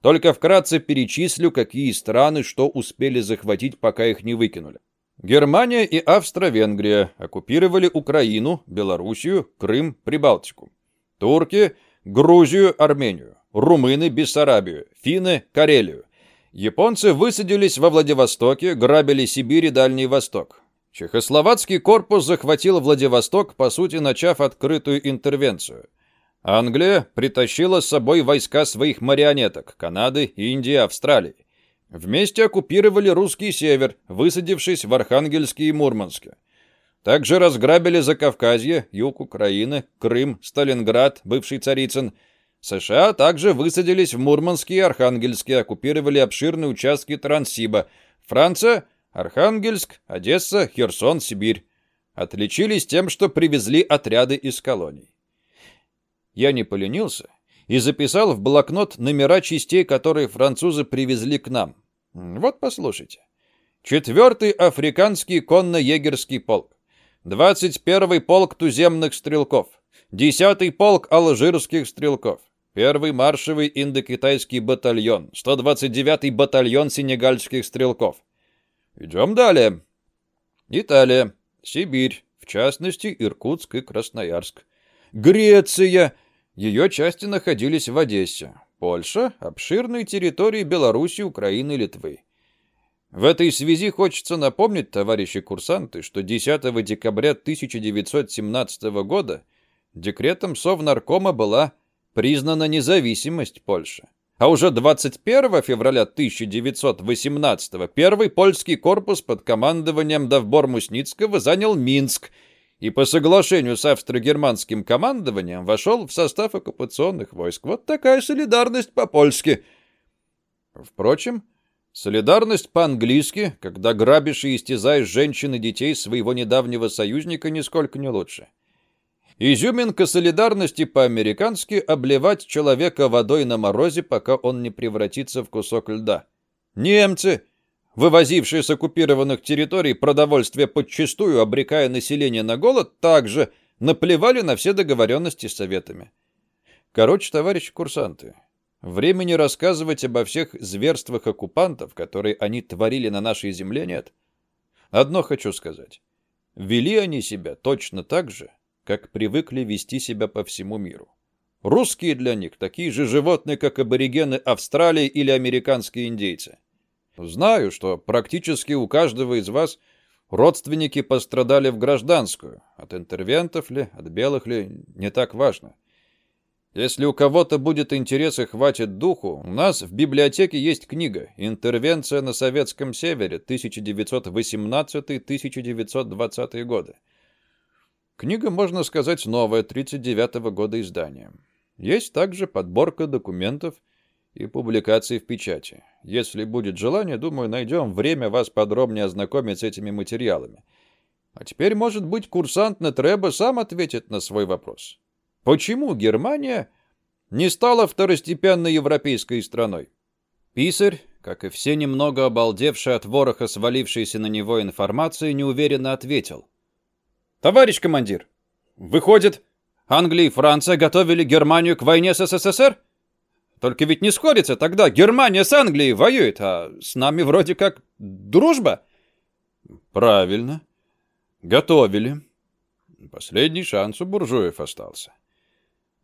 Только вкратце перечислю, какие страны что успели захватить, пока их не выкинули. Германия и Австро-Венгрия оккупировали Украину, Белоруссию, Крым, Прибалтику. Турки – Грузию, Армению. Румыны – Бессарабию. Финны – Карелию. Японцы высадились во Владивостоке, грабили Сибирь и Дальний Восток. Чехословацкий корпус захватил Владивосток, по сути, начав открытую интервенцию. Англия притащила с собой войска своих марионеток – Канады, Индии, Австралии. Вместе оккупировали русский север, высадившись в Архангельске и Мурманске. Также разграбили Закавказье, юг Украины, Крым, Сталинград, бывший Царицын. США также высадились в Мурманске и Архангельске, оккупировали обширные участки Транссиба. Франция – Архангельск, Одесса, Херсон, Сибирь. Отличились тем, что привезли отряды из колоний. Я не поленился и записал в блокнот номера частей, которые французы привезли к нам. Вот послушайте. Четвертый африканский конно-егерский полк. двадцать первый полк туземных стрелков. Десятый полк алжирских стрелков. Первый маршевый индокитайский батальон. 129-й батальон сенегальских стрелков. Идем далее. Италия. Сибирь. В частности, Иркутск и Красноярск. Греция. Ее части находились в Одессе. Польша – обширные территории Беларуси, Украины, Литвы. В этой связи хочется напомнить, товарищи курсанты, что 10 декабря 1917 года декретом Совнаркома была признана независимость Польши. А уже 21 февраля 1918 первый польский корпус под командованием Давбор Мусницкого занял Минск – и по соглашению с австро-германским командованием вошел в состав оккупационных войск. Вот такая солидарность по-польски. Впрочем, солидарность по-английски, когда грабишь и истязаешь женщин и детей своего недавнего союзника, нисколько не лучше. Изюминка солидарности по-американски обливать человека водой на морозе, пока он не превратится в кусок льда. Немцы вывозившие с оккупированных территорий продовольствие подчистую, обрекая население на голод, также наплевали на все договоренности с советами. Короче, товарищи курсанты, времени рассказывать обо всех зверствах оккупантов, которые они творили на нашей земле, нет. Одно хочу сказать. Вели они себя точно так же, как привыкли вести себя по всему миру. Русские для них такие же животные, как аборигены Австралии или американские индейцы. Знаю, что практически у каждого из вас родственники пострадали в гражданскую. От интервентов ли, от белых ли, не так важно. Если у кого-то будет интерес и хватит духу, у нас в библиотеке есть книга «Интервенция на Советском Севере 1918-1920 годы». Книга, можно сказать, новая, 39 -го года издания. Есть также подборка документов и публикации в печати. Если будет желание, думаю, найдем время вас подробнее ознакомить с этими материалами. А теперь, может быть, курсант Нетреба сам ответит на свой вопрос. Почему Германия не стала второстепенной европейской страной? Писарь, как и все немного обалдевшие от вороха свалившейся на него информации, неуверенно ответил. «Товарищ командир, выходит, Англия и Франция готовили Германию к войне с СССР? Только ведь не сходится тогда. Германия с Англией воюет, а с нами вроде как дружба». «Правильно. Готовили. Последний шанс у буржуев остался.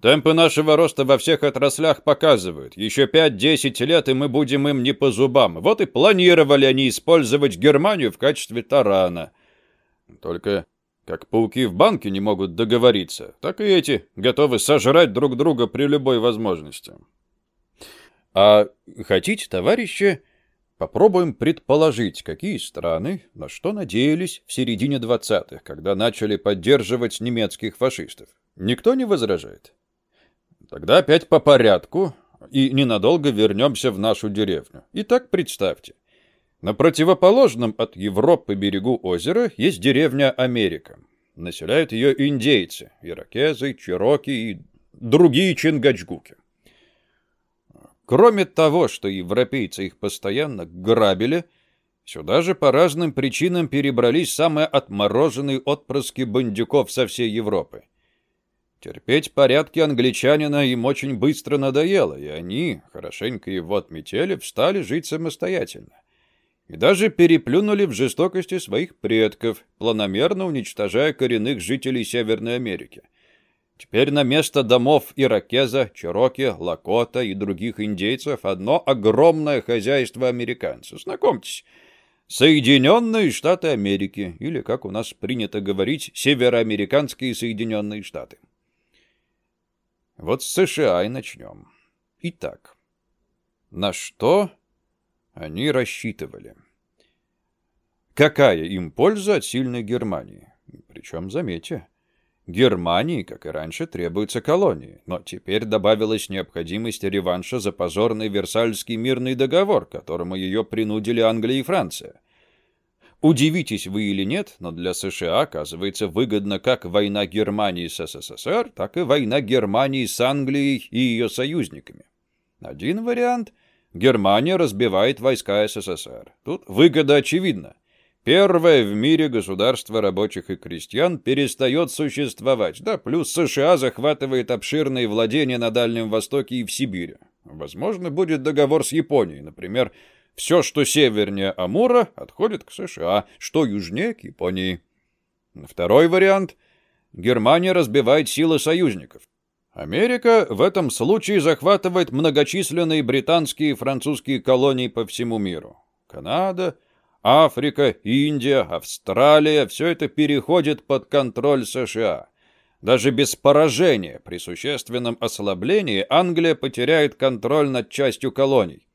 Темпы нашего роста во всех отраслях показывают. Еще 5-10 лет, и мы будем им не по зубам. Вот и планировали они использовать Германию в качестве тарана. Только как пауки в банке не могут договориться, так и эти готовы сожрать друг друга при любой возможности. А хотите, товарищи, попробуем предположить, какие страны на что надеялись в середине 20-х, когда начали поддерживать немецких фашистов? Никто не возражает? Тогда опять по порядку и ненадолго вернемся в нашу деревню. Итак, представьте. На противоположном от Европы берегу озера есть деревня Америка. Населяют ее индейцы, иракезы, чероки и другие чингачгуки. Кроме того, что европейцы их постоянно грабили, сюда же по разным причинам перебрались самые отмороженные отпрыски бандюков со всей Европы. Терпеть порядки англичанина им очень быстро надоело, и они, хорошенько его отметили, встали жить самостоятельно. И даже переплюнули в жестокости своих предков, планомерно уничтожая коренных жителей Северной Америки. Теперь на место домов иракеза, чероки, лакота и других индейцев одно огромное хозяйство американцев. Знакомьтесь, Соединенные Штаты Америки, или, как у нас принято говорить, Североамериканские Соединенные Штаты. Вот с США и начнем. Итак, на что они рассчитывали? Какая им польза от сильной Германии? Причем, заметьте, Германии, как и раньше, требуются колонии, но теперь добавилась необходимость реванша за позорный Версальский мирный договор, которому ее принудили Англия и Франция. Удивитесь вы или нет, но для США оказывается выгодно как война Германии с СССР, так и война Германии с Англией и ее союзниками. Один вариант – Германия разбивает войска СССР. Тут выгода очевидна. Первое в мире государство рабочих и крестьян перестает существовать, да, плюс США захватывает обширные владения на Дальнем Востоке и в Сибири. Возможно, будет договор с Японией, например, все, что севернее Амура, отходит к США, что южнее — к Японии. Второй вариант — Германия разбивает силы союзников. Америка в этом случае захватывает многочисленные британские и французские колонии по всему миру. Канада, Африка, Индия, Австралия — все это переходит под контроль США. Даже без поражения при существенном ослаблении Англия потеряет контроль над частью колоний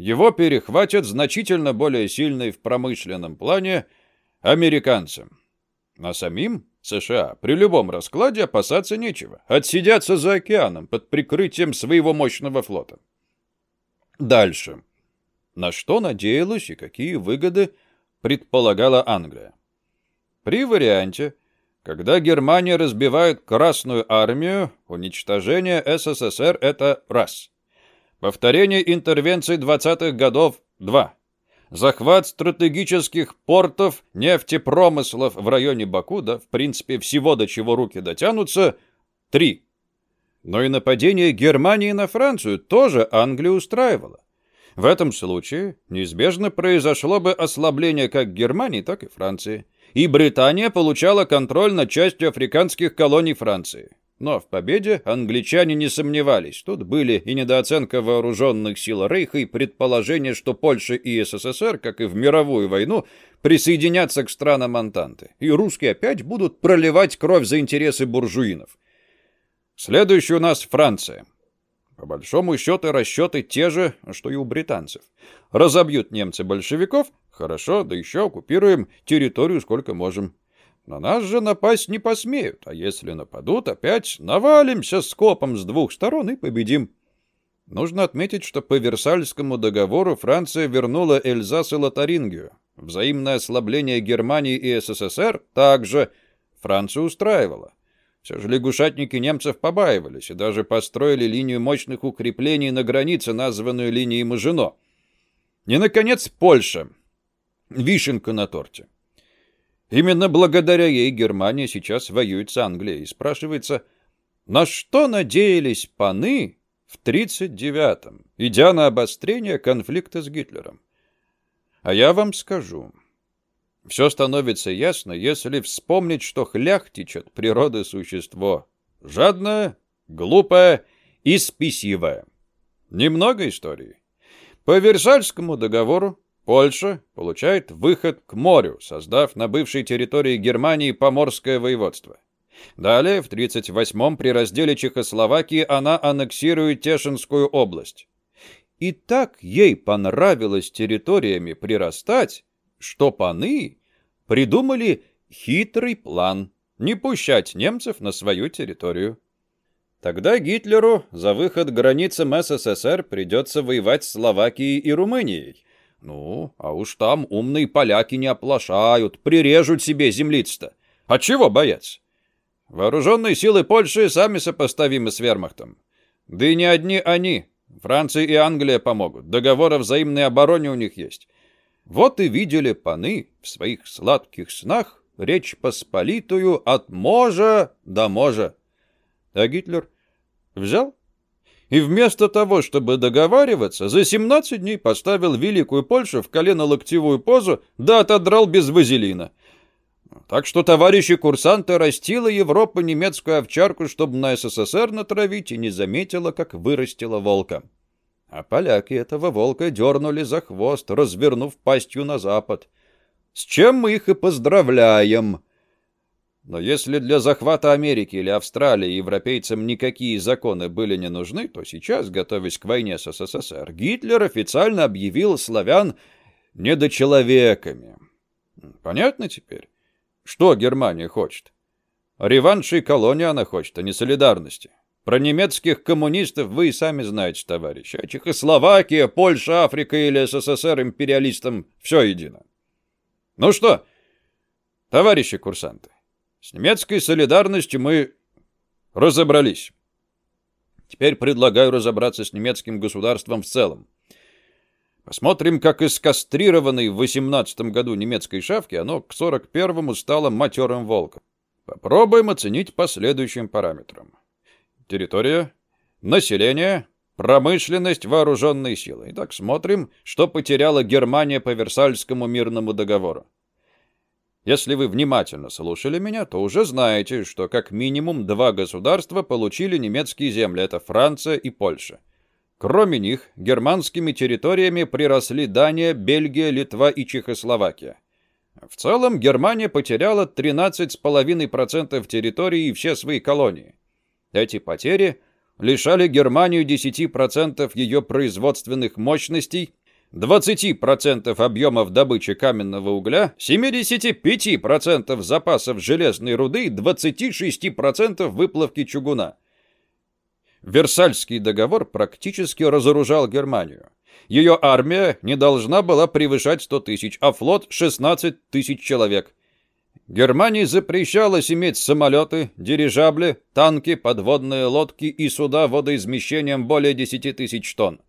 его перехватят значительно более сильные в промышленном плане американцы. А самим США при любом раскладе опасаться нечего. Отсидятся за океаном под прикрытием своего мощного флота. Дальше. На что надеялась и какие выгоды предполагала Англия? При варианте, когда Германия разбивает Красную армию, уничтожение СССР — это раз. Повторение интервенций 20-х годов – 2. Захват стратегических портов, нефтепромыслов в районе Баку, да, в принципе, всего, до чего руки дотянутся – 3. Но и нападение Германии на Францию тоже Англию устраивало. В этом случае неизбежно произошло бы ослабление как Германии, так и Франции. И Британия получала контроль над частью африканских колоний Франции. Но в победе англичане не сомневались. Тут были и недооценка вооруженных сил Рейха, и предположение, что Польша и СССР, как и в мировую войну, присоединятся к странам Антанты. И русские опять будут проливать кровь за интересы буржуинов. Следующий у нас Франция. По большому счету расчеты те же, что и у британцев. Разобьют немцы большевиков? Хорошо, да еще оккупируем территорию сколько можем. На нас же напасть не посмеют, а если нападут, опять навалимся скопом с двух сторон и победим. Нужно отметить, что по Версальскому договору Франция вернула Эльзас и Лотарингию. Взаимное ослабление Германии и СССР также Францию устраивало. Все же лягушатники немцев побаивались и даже построили линию мощных укреплений на границе, названную линией Мажино. И, наконец, Польша. Вишенка на торте. Именно благодаря ей Германия сейчас воюет с Англией. Спрашивается, на что надеялись паны в 39-м, идя на обострение конфликта с Гитлером? А я вам скажу. Все становится ясно, если вспомнить, что хляхтичет природы существо. Жадное, глупое и спесивое. Немного истории. По Версальскому договору Польша получает выход к морю, создав на бывшей территории Германии Поморское воеводство. Далее, в 1938-м, при разделе Чехословакии, она аннексирует Тешинскую область. И так ей понравилось территориями прирастать, что паны придумали хитрый план не пущать немцев на свою территорию. Тогда Гитлеру за выход к границам СССР придется воевать с Словакией и Румынией. Ну, а уж там умные поляки не оплошают, прирежут себе землиц-то. А чего бояться? Вооруженные силы Польши сами сопоставимы с вермахтом. Да и не одни они. Франция и Англия помогут. Договор о взаимной обороне у них есть. Вот и видели паны в своих сладких снах Речь Посполитую от можа до можа. А Гитлер взял и вместо того, чтобы договариваться, за 17 дней поставил Великую Польшу в колено-локтевую позу, да отодрал без вазелина. Так что товарищи курсанты растила Европа немецкую овчарку, чтобы на СССР натравить, и не заметила, как вырастила волка. А поляки этого волка дернули за хвост, развернув пастью на запад. С чем мы их и поздравляем. Но если для захвата Америки или Австралии европейцам никакие законы были не нужны, то сейчас, готовясь к войне с СССР, Гитлер официально объявил славян недочеловеками. Понятно теперь, что Германия хочет? Реванши и колонии она хочет, а не солидарности. Про немецких коммунистов вы и сами знаете, товарищи. А Чехословакия, Польша, Африка или СССР империалистам все едино. Ну что, товарищи курсанты, с немецкой солидарностью мы разобрались. Теперь предлагаю разобраться с немецким государством в целом. Посмотрим, как из кастрированной в 18 году немецкой шавки оно к 41-му стало матерым волком. Попробуем оценить по следующим параметрам. Территория, население, промышленность, вооруженные силы. Итак, смотрим, что потеряла Германия по Версальскому мирному договору. Если вы внимательно слушали меня, то уже знаете, что как минимум два государства получили немецкие земли – это Франция и Польша. Кроме них, германскими территориями приросли Дания, Бельгия, Литва и Чехословакия. В целом Германия потеряла 13,5% территории и все свои колонии. Эти потери лишали Германию 10% ее производственных мощностей 20% объемов добычи каменного угля, 75% запасов железной руды и 26% выплавки чугуна. Версальский договор практически разоружал Германию. Ее армия не должна была превышать 100 тысяч, а флот – 16 тысяч человек. Германии запрещалось иметь самолеты, дирижабли, танки, подводные лодки и суда водоизмещением более 10 тысяч тонн.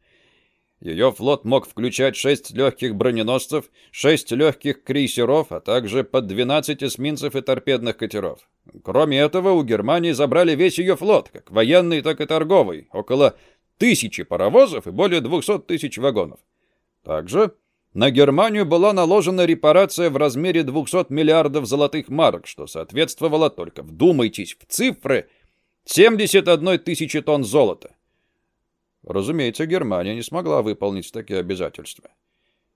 Ее флот мог включать 6 легких броненосцев, 6 легких крейсеров, а также под 12 эсминцев и торпедных катеров. Кроме этого, у Германии забрали весь ее флот, как военный, так и торговый, около тысячи паровозов и более 200 тысяч вагонов. Также на Германию была наложена репарация в размере 200 миллиардов золотых марок, что соответствовало, только вдумайтесь в цифры, 71 тысячи тонн золота. Разумеется, Германия не смогла выполнить такие обязательства.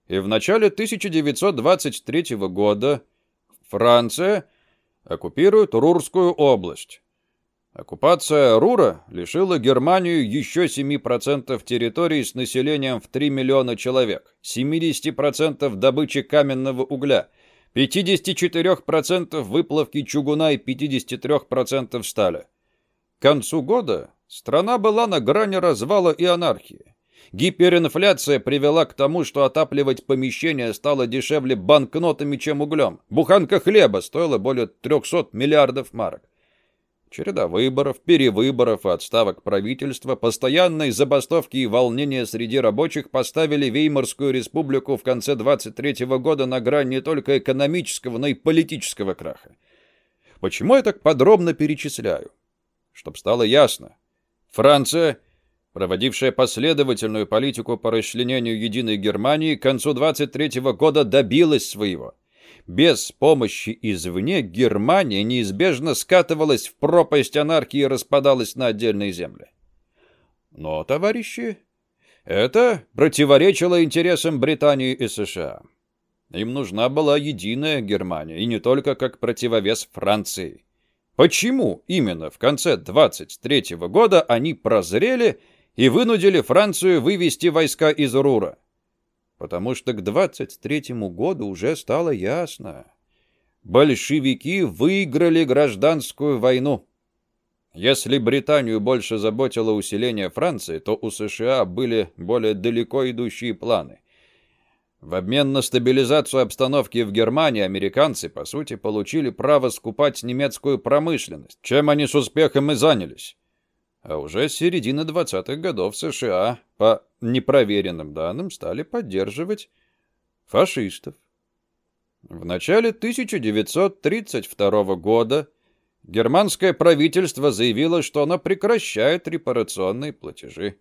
И в начале 1923 года Франция оккупирует Рурскую область. Оккупация Рура лишила Германию еще 7% территории с населением в 3 миллиона человек, 70% добычи каменного угля, 54% выплавки чугуна и 53% стали. К концу года Страна была на грани развала и анархии. Гиперинфляция привела к тому, что отапливать помещения стало дешевле банкнотами, чем углем. Буханка хлеба стоила более 300 миллиардов марок. Череда выборов, перевыборов и отставок правительства, постоянные забастовки и волнения среди рабочих поставили Веймарскую республику в конце 23 -го года на грань не только экономического, но и политического краха. Почему я так подробно перечисляю? Чтоб стало ясно. Франция, проводившая последовательную политику по расчленению единой Германии, к концу 23 -го года добилась своего – без помощи извне Германия неизбежно скатывалась в пропасть анархии и распадалась на отдельные земли. Но, товарищи, это противоречило интересам Британии и США. Им нужна была единая Германия, и не только как противовес Франции. Почему именно в конце 23 -го года они прозрели и вынудили Францию вывести войска из Рура? Потому что к 23-му году уже стало ясно. Большевики выиграли гражданскую войну. Если Британию больше заботило усиление Франции, то у США были более далеко идущие планы. В обмен на стабилизацию обстановки в Германии американцы, по сути, получили право скупать немецкую промышленность, чем они с успехом и занялись. А уже с середины 20-х годов США, по непроверенным данным, стали поддерживать фашистов. В начале 1932 года германское правительство заявило, что оно прекращает репарационные платежи.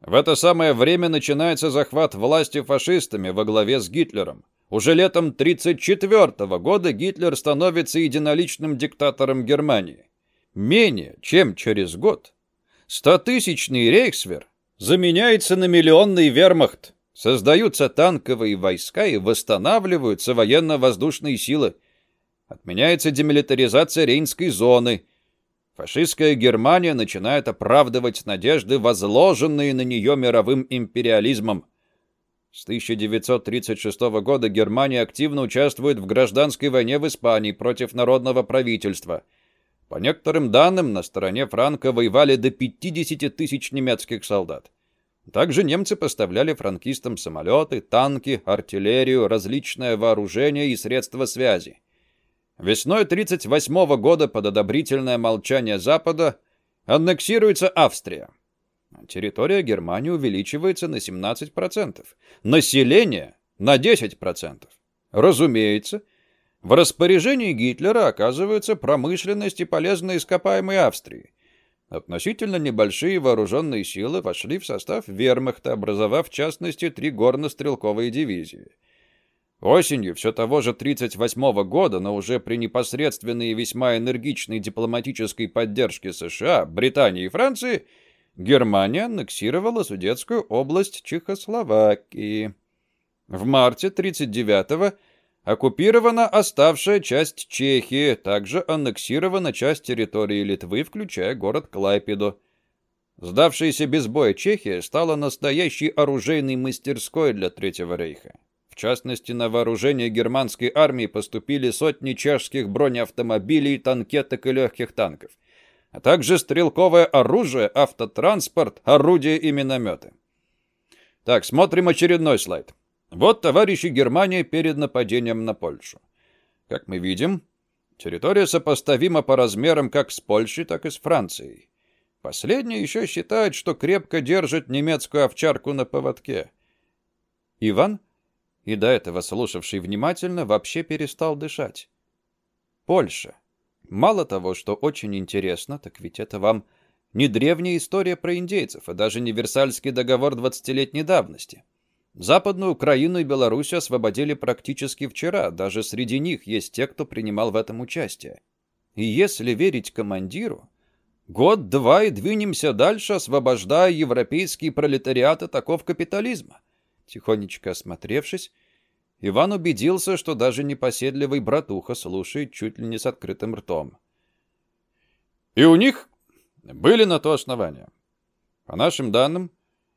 В это самое время начинается захват власти фашистами во главе с Гитлером. Уже летом 1934 года Гитлер становится единоличным диктатором Германии. Менее чем через год Стотысячный рейхсвер заменяется на миллионный вермахт. Создаются танковые войска и восстанавливаются военно-воздушные силы. Отменяется демилитаризация Рейнской зоны. Фашистская Германия начинает оправдывать надежды, возложенные на нее мировым империализмом. С 1936 года Германия активно участвует в гражданской войне в Испании против народного правительства – по некоторым данным, на стороне Франка воевали до 50 тысяч немецких солдат. Также немцы поставляли франкистам самолеты, танки, артиллерию, различное вооружение и средства связи. Весной 1938 года под одобрительное молчание Запада аннексируется Австрия. Территория Германии увеличивается на 17%. Население на 10%. Разумеется, в распоряжении Гитлера оказывается промышленность и полезные ископаемые Австрии. Относительно небольшие вооруженные силы вошли в состав вермахта, образовав в частности три горно-стрелковые дивизии. Осенью все того же 1938 года, но уже при непосредственной и весьма энергичной дипломатической поддержке США, Британии и Франции, Германия аннексировала Судетскую область Чехословакии. В марте 1939 года Оккупирована оставшая часть Чехии, также аннексирована часть территории Литвы, включая город Клайпеду. Сдавшаяся без боя Чехия стала настоящей оружейной мастерской для Третьего рейха. В частности, на вооружение германской армии поступили сотни чешских бронеавтомобилей, танкеток и легких танков, а также стрелковое оружие, автотранспорт, орудия и минометы. Так, смотрим очередной слайд. Вот, товарищи, Германия перед нападением на Польшу. Как мы видим, территория сопоставима по размерам как с Польшей, так и с Францией. Последняя еще считает, что крепко держит немецкую овчарку на поводке. Иван, и до этого слушавший внимательно, вообще перестал дышать. Польша. Мало того, что очень интересно, так ведь это вам не древняя история про индейцев, а даже не Версальский договор двадцатилетней давности. Западную Украину и Беларусь освободили практически вчера, даже среди них есть те, кто принимал в этом участие. И если верить командиру, год-два и двинемся дальше, освобождая европейский пролетариат от оков капитализма. Тихонечко осмотревшись, Иван убедился, что даже непоседливый братуха слушает чуть ли не с открытым ртом. И у них были на то основания. По нашим данным,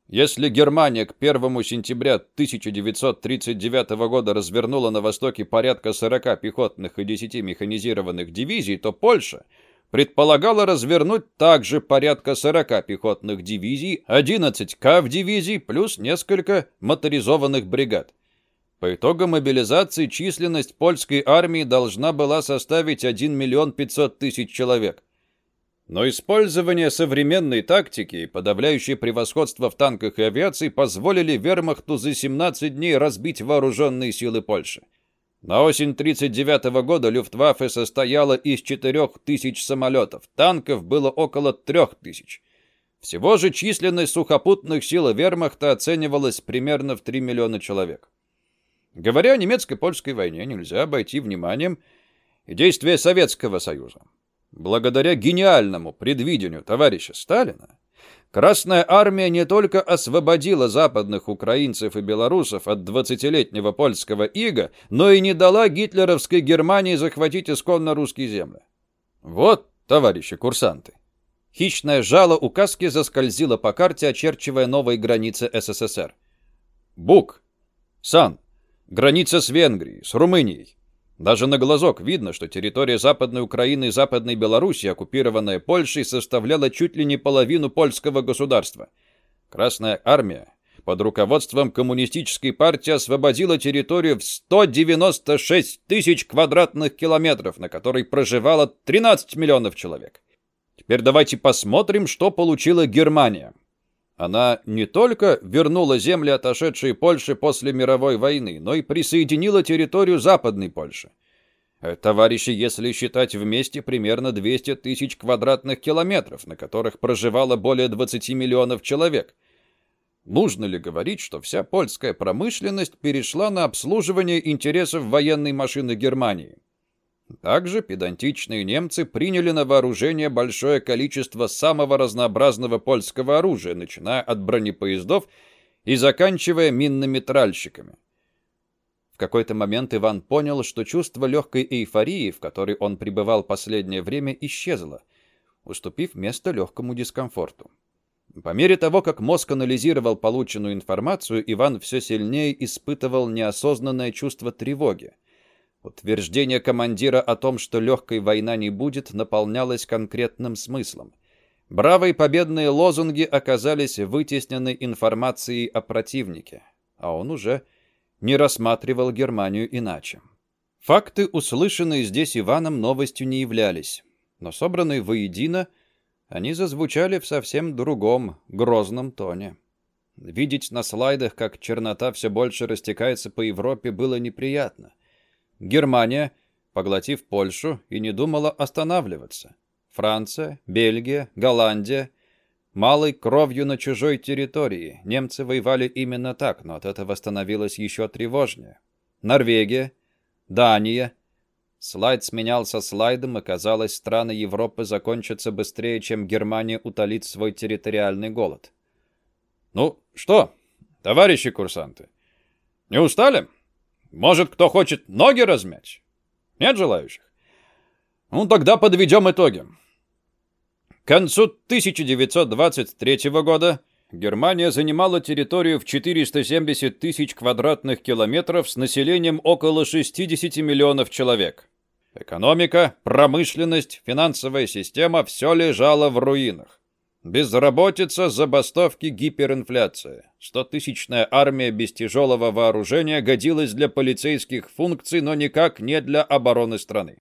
если Германия к 1 сентября 1939 года развернула на востоке порядка 40 пехотных и 10 механизированных дивизий, то Польша предполагала развернуть также порядка 40 пехотных дивизий, 11 КАВ-дивизий плюс несколько моторизованных бригад. По итогам мобилизации численность польской армии должна была составить 1 миллион 500 тысяч человек. Но использование современной тактики и подавляющее превосходство в танках и авиации позволили вермахту за 17 дней разбить вооруженные силы Польши. На осень 1939 года Люфтваффе состояла из 4000 самолетов, танков было около 3000. Всего же численность сухопутных сил вермахта оценивалась примерно в 3 миллиона человек. Говоря о немецко-польской войне, нельзя обойти вниманием действия Советского Союза. Благодаря гениальному предвидению товарища Сталина, Красная армия не только освободила западных украинцев и белорусов от 20-летнего польского ига, но и не дала гитлеровской Германии захватить исконно русские земли. Вот, товарищи курсанты. Хищное жало указки заскользило по карте, очерчивая новые границы СССР. Бук, Сан, граница с Венгрией, с Румынией. Даже на глазок видно, что территория Западной Украины и Западной Белоруссии, оккупированная Польшей, составляла чуть ли не половину польского государства. Красная армия под руководством коммунистической партии освободила территорию в 196 тысяч квадратных километров, на которой проживало 13 миллионов человек. Теперь давайте посмотрим, что получила Германия. Она не только вернула земли, отошедшие Польше после мировой войны, но и присоединила территорию Западной Польши. Э, товарищи, если считать вместе, примерно 200 тысяч квадратных километров, на которых проживало более 20 миллионов человек. Нужно ли говорить, что вся польская промышленность перешла на обслуживание интересов военной машины Германии? Также педантичные немцы приняли на вооружение большое количество самого разнообразного польского оружия, начиная от бронепоездов и заканчивая минными тральщиками. В какой-то момент Иван понял, что чувство легкой эйфории, в которой он пребывал последнее время, исчезло, уступив место легкому дискомфорту. По мере того, как мозг анализировал полученную информацию, Иван все сильнее испытывал неосознанное чувство тревоги. Утверждение командира о том, что легкой война не будет, наполнялось конкретным смыслом. Бравые победные лозунги оказались вытеснены информацией о противнике, а он уже не рассматривал Германию иначе. Факты, услышанные здесь Иваном, новостью не являлись, но собранные воедино, они зазвучали в совсем другом, грозном тоне. Видеть на слайдах, как чернота все больше растекается по Европе, было неприятно. Германия, поглотив Польшу, и не думала останавливаться. Франция, Бельгия, Голландия. Малой кровью на чужой территории. Немцы воевали именно так, но от этого становилось еще тревожнее. Норвегия, Дания. Слайд сменялся слайдом, и казалось, страны Европы закончатся быстрее, чем Германия утолит свой территориальный голод. «Ну что, товарищи курсанты, не устали?» Может, кто хочет ноги размять? Нет желающих? Ну, тогда подведем итоги. К концу 1923 года Германия занимала территорию в 470 тысяч квадратных километров с населением около 60 миллионов человек. Экономика, промышленность, финансовая система – все лежало в руинах. Безработица, забастовки, гиперинфляция. Стотысячная армия без тяжелого вооружения годилась для полицейских функций, но никак не для обороны страны.